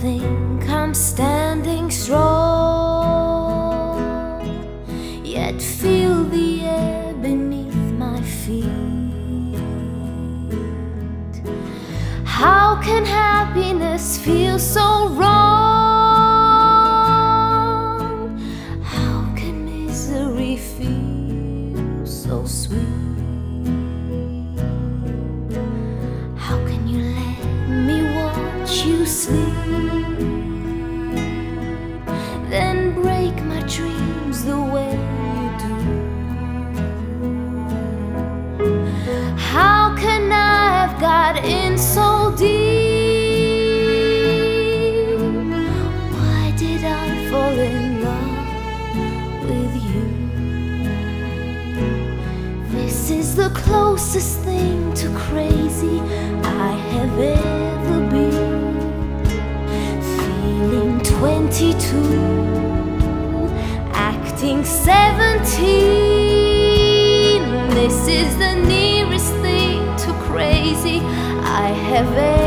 nothing, I'm standing strong. Yet feel the air beneath my feet. How can happiness feel so wrong? How can misery feel so sweet? How can you let me watch you sleep? In love with you? This is the closest thing to crazy I have ever been. Feeling 22, acting 17. This is the nearest thing to crazy I have ever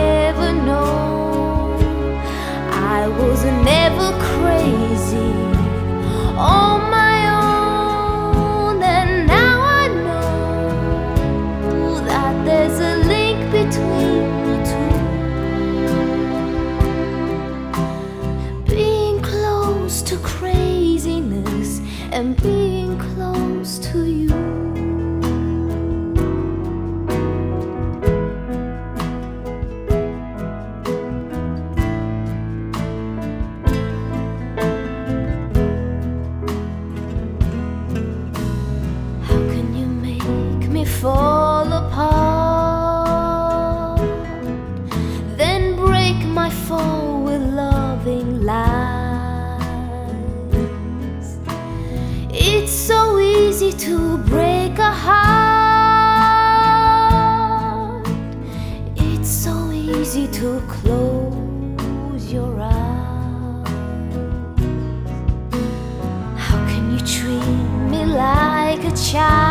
being close to you. To break a heart. It's so easy to close your eyes. How can you treat me like a child?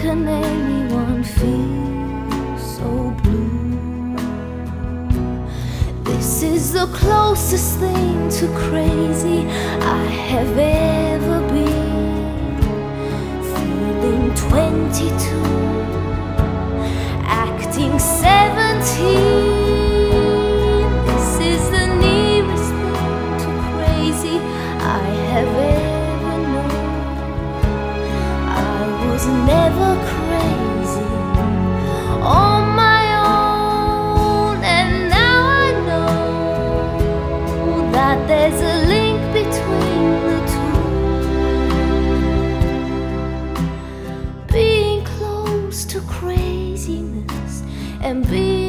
Can anyone feel so blue? This is the closest thing to crazy I have ever been. Feeling 22, and be